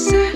say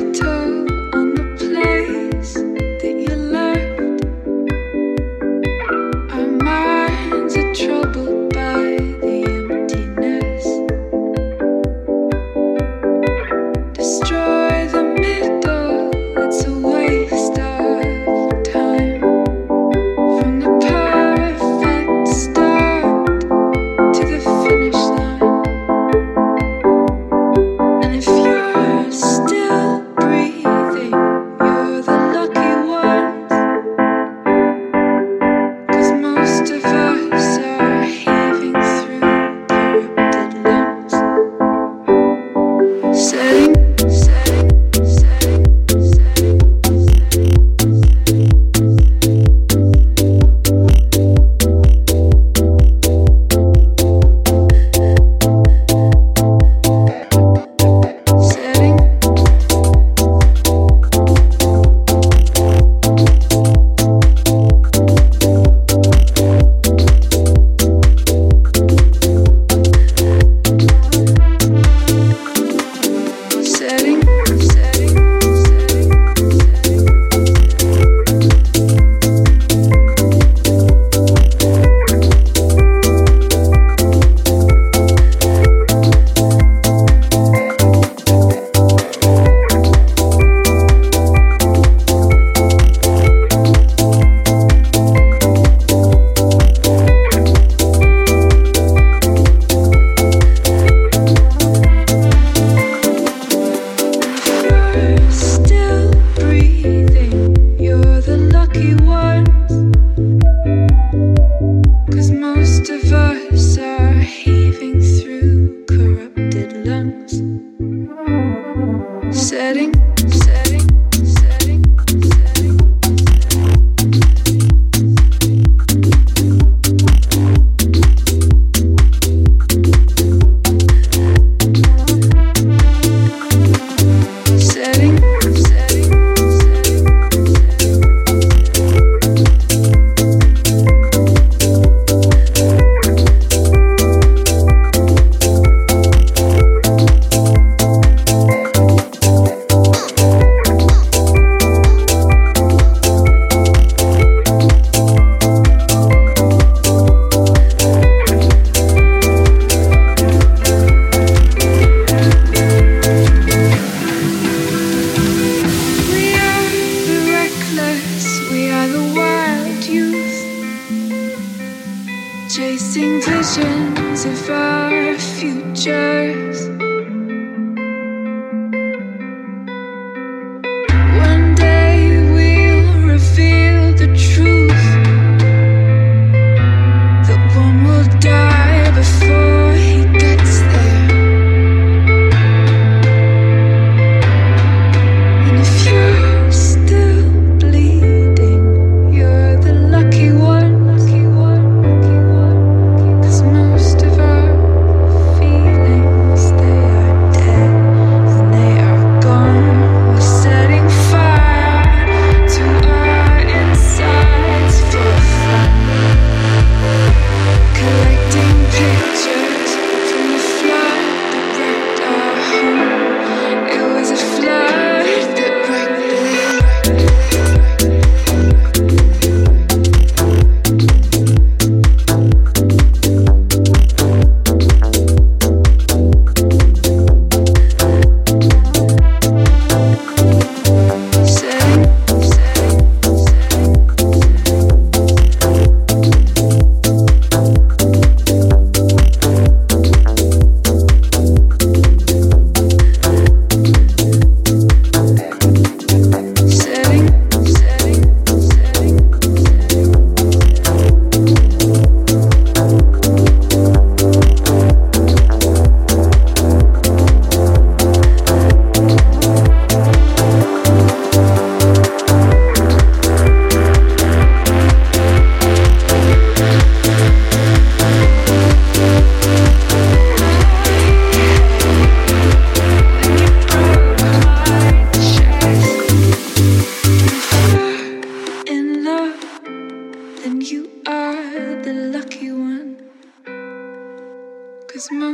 Cause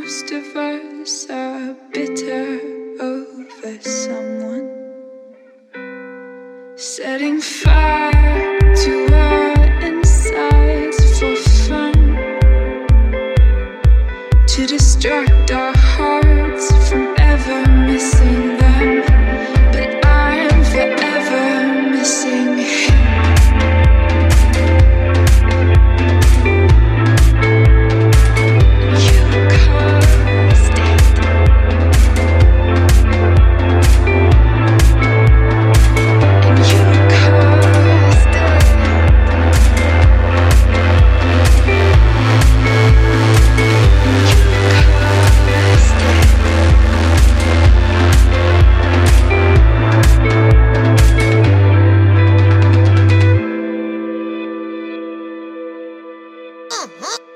most of us are bitter over someone. Setting fire to our insides for fun. To distract our hearts from ever missing. huh?